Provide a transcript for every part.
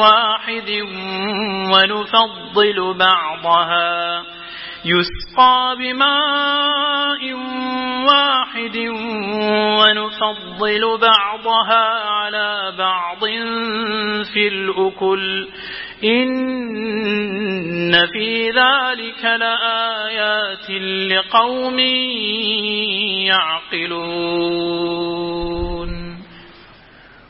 واحد ونفضل بعضها. يسقى بماء واحد ونفضل بعضها على بعض في الأكل. إن في ذلك لآيات لقوم يعقلون.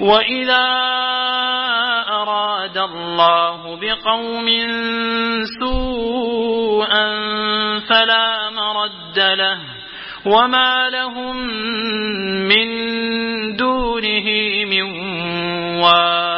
وإذا أراد الله بقوم سوءا فلا مرد له وما لهم من دونه من وال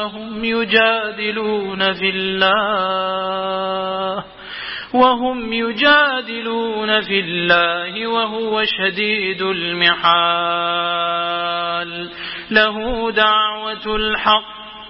وهم يجادلون في الله وهم يجادلون في الله وهو شديد المحال له دعوة الحق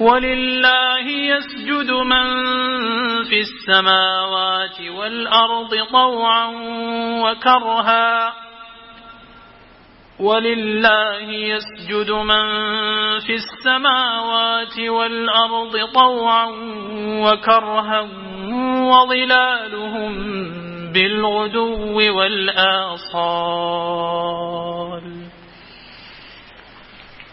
ولله يسجد من في السماوات والأرض طوعا وكرها. ولله يسجد من في السماوات والأرض طوعا وكرها. وظلالهم بالغدو والآصال.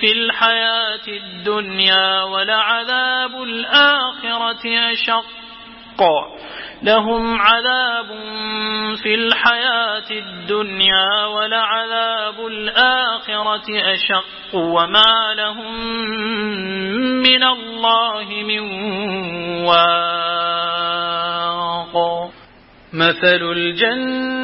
في الحياة الدنيا ولعذاب الآخرة أشق. لهم عذاب في الحياة الدنيا ولعذاب الآخرة أشق. وما لهم من الله من واق. مثل الجنة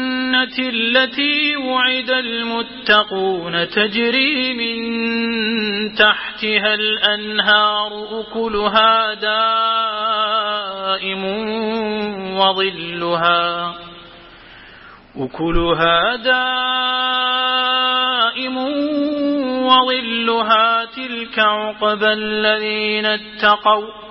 التي وعد المتقون تجري من تحتها الأنهار أكلها دائم وظلها أكلها دائم وظلها تلك عقبى الذين اتقوا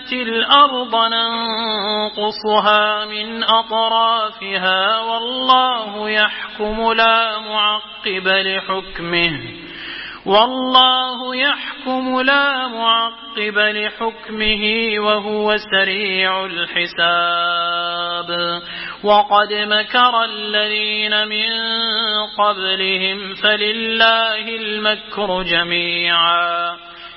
نأتي الأرض ننقصها من أطرافها والله يحكم لا معقب لحكمه والله يحكم لا معقب لحكمه وهو سريع الحساب وقد مكر الذين من قبلهم فلله المكر جميعا